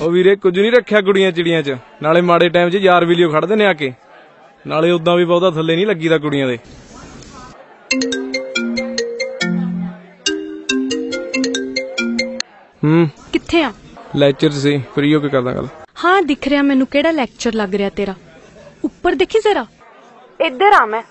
ਉਹ ਵੀਰੇ ਕੁਝ ਨਹੀਂ ਰੱਖਿਆ ਕੁੜੀਆਂ ਚਿੜੀਆਂ 'ਚ। ਨਾਲੇ ਮਾੜੇ ਟਾਈਮ 'ਚ ਯਾਰ ਵੀਲੀਓ ਖੜਦੇ ਨੇ ਆ ਕੇ। ਨਾਲੇ ਉਦਾਂ ਵੀ ਬਹੁਤਾ ਥੱਲੇ ਨਹੀਂ ਲੱਗੀਦਾ ਕੁੜੀਆਂ ਦੇ। ਹੂੰ। ਕਿੱਥੇ ਆ? ਲੈਕਚਰ ਸੀ ਫਰੀ ਹੋ ਕੇ ਕਰਦਾ ਗੱਲ। ਹਾਂ ਦਿਖ ਰਿਹਾ ਮੈਨੂੰ ਕਿਹੜਾ ਲੈਕਚਰ ਲੱਗ ਰਿਹਾ ਤੇਰਾ। ਉੱਪਰ ਦੇਖੀ ਜ਼ਰਾ। ਇੱਧਰ ਆ ਮੈਂ।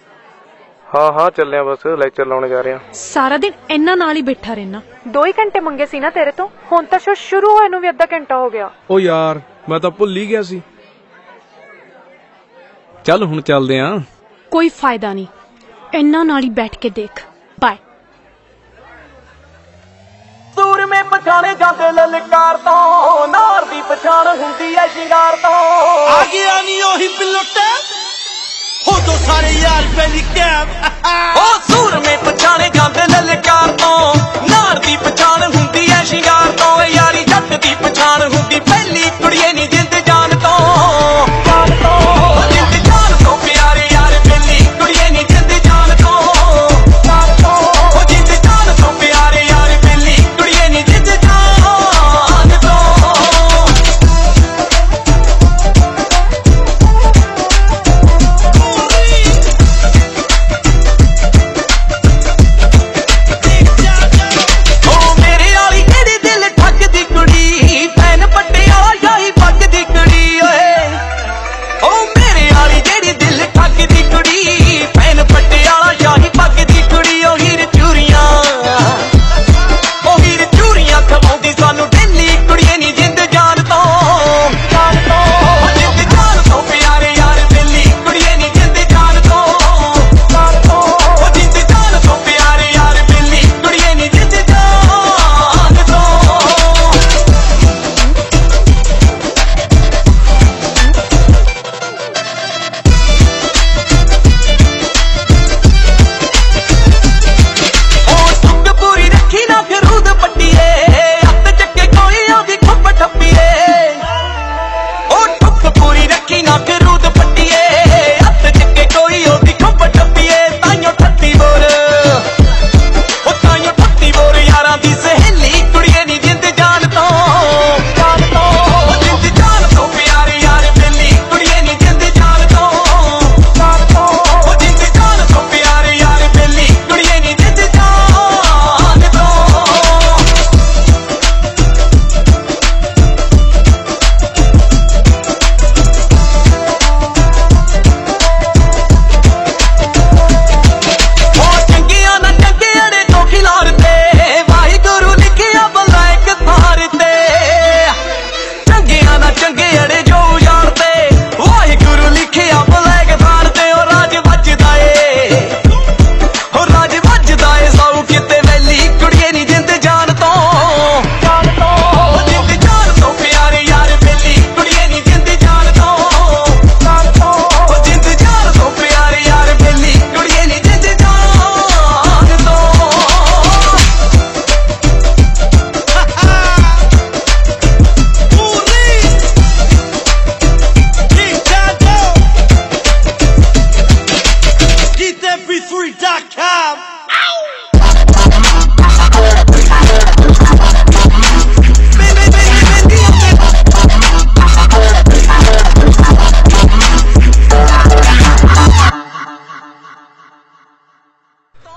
ਹਾਂ ਹਾਂ ਚੱਲਿਆ ਬਸ ਲੈਕਚਰ ਲਾਉਣ ਜਾ ਰਿਹਾ ਸਾਰਾ ਦਿਨ ਇਹਨਾਂ ਨਾਲ ਹੀ ਬੈਠਾ ਰਹਿਣਾ ਦੋ ਹੀ ਘੰਟੇ ਮੰਗੇ ਸੀ ਨਾ ਤੇਰੇ ਤੋਂ ਹੁਣ ਤਾਂ ਸ਼ੋ ਸ਼ੁਰੂ ਹੋਏ ਨੂੰ ਵੀ ਅੱਧਾ ਘੰਟਾ ਹੋ ਗਿਆ। ਉਹ ਯਾਰ ਮੈਂ ਤਾਂ ਭੁੱਲ ਹੀ ਗਿਆ ਸੀ। ਚੱਲ ਹੁਣ ਚੱਲਦੇ ਆਂ ਕੋਈ ਫਾਇਦਾ ਨਹੀਂ। ਇਹਨਾਂ ਨਾਲ ਹੀ ਬੈਠ ਕੇ ਦੇਖ। ਬਾਏ ਸੂਰ ਮੇ ਪਛਾਣੇ ਜਾਂਦੇ ਲਲਕਾਰ ਤੋਂ ਨਾਰ ਦੀ ਪਛਾਣ ਹੁੰਦੀ ਐ ਸ਼ਿੰਗਾਰ ਤੋਂ। ਆ ਗਿਆ ਨੀ ਉਹੀ ਪਿਲੋਟਾ। ਹੋ ਜੋ ਸਾਰੇ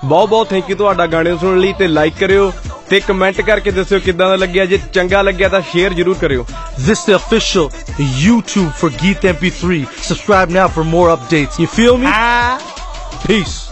ਬਹੁਤ ਬਹੁਤ ਥੈਂਕ ਯੂ ਤੁਹਾਡਾ ਗਾਣੇ ਸੁਣਨ ਲਈ ਤੇ ਲਾਈਕ ਕਰਿਓ ਤੇ ਕਮੈਂਟ ਕਰਕੇ ਦੱਸਿਓ ਕਿੱਦਾਂ ਦਾ ਲੱਗਿਆ ਜੇ ਚੰਗਾ ਲੱਗਿਆ ਤਾਂ ਸ਼ੇਅਰ ਜ਼ਰੂਰ ਕਰਿਓ This is the official YouTube for Geet MP3. Subscribe now for more updates. You feel me? Peace.